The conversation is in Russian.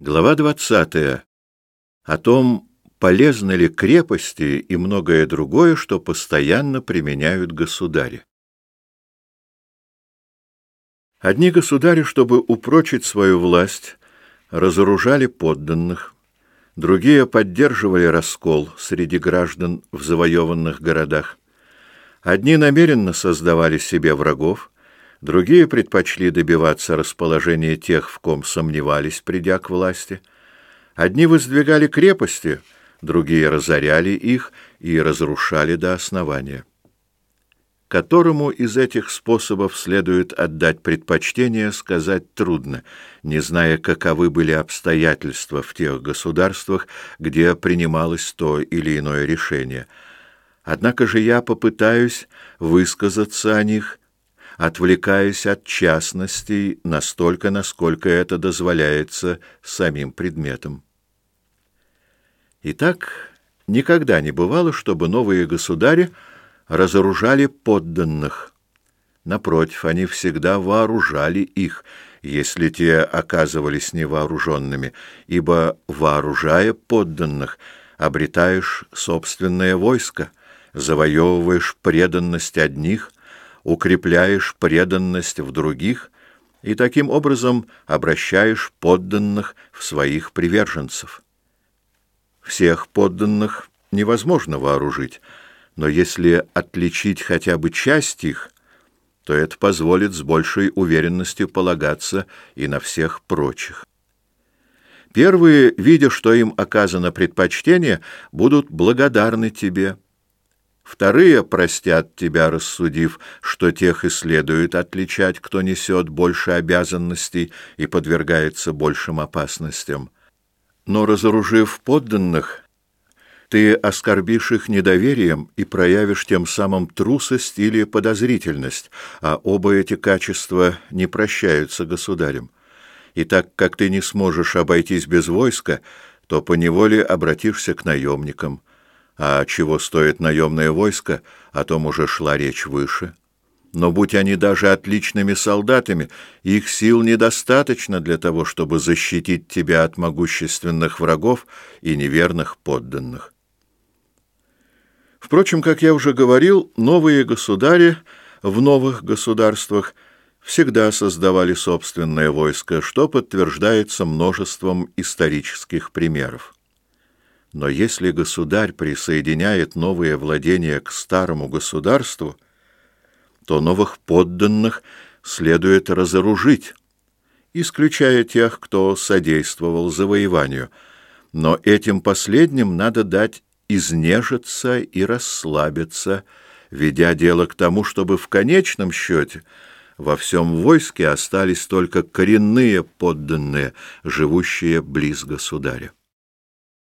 Глава 20. О том, полезны ли крепости и многое другое, что постоянно применяют государи. Одни государи, чтобы упрочить свою власть, разоружали подданных, другие поддерживали раскол среди граждан в завоеванных городах. Одни намеренно создавали себе врагов, Другие предпочли добиваться расположения тех, в ком сомневались, придя к власти. Одни воздвигали крепости, другие разоряли их и разрушали до основания. Которому из этих способов следует отдать предпочтение, сказать трудно, не зная, каковы были обстоятельства в тех государствах, где принималось то или иное решение. Однако же я попытаюсь высказаться о них – отвлекаясь от частностей настолько, насколько это дозволяется самим предметом. Итак, никогда не бывало, чтобы новые государи разоружали подданных. Напротив, они всегда вооружали их, если те оказывались невооруженными, ибо, вооружая подданных, обретаешь собственное войско, завоевываешь преданность одних — укрепляешь преданность в других и таким образом обращаешь подданных в своих приверженцев. Всех подданных невозможно вооружить, но если отличить хотя бы часть их, то это позволит с большей уверенностью полагаться и на всех прочих. Первые, видя, что им оказано предпочтение, будут благодарны тебе – Вторые простят тебя, рассудив, что тех и следует отличать, кто несет больше обязанностей и подвергается большим опасностям. Но, разоружив подданных, ты оскорбишь их недоверием и проявишь тем самым трусость или подозрительность, а оба эти качества не прощаются государем. И так как ты не сможешь обойтись без войска, то поневоле обратишься к наемникам – а чего стоит наемное войско, о том уже шла речь выше. Но будь они даже отличными солдатами, их сил недостаточно для того, чтобы защитить тебя от могущественных врагов и неверных подданных. Впрочем, как я уже говорил, новые государи в новых государствах всегда создавали собственное войско, что подтверждается множеством исторических примеров. Но если государь присоединяет новые владения к старому государству, то новых подданных следует разоружить, исключая тех, кто содействовал завоеванию. Но этим последним надо дать изнежиться и расслабиться, ведя дело к тому, чтобы в конечном счете во всем войске остались только коренные подданные, живущие близ государя.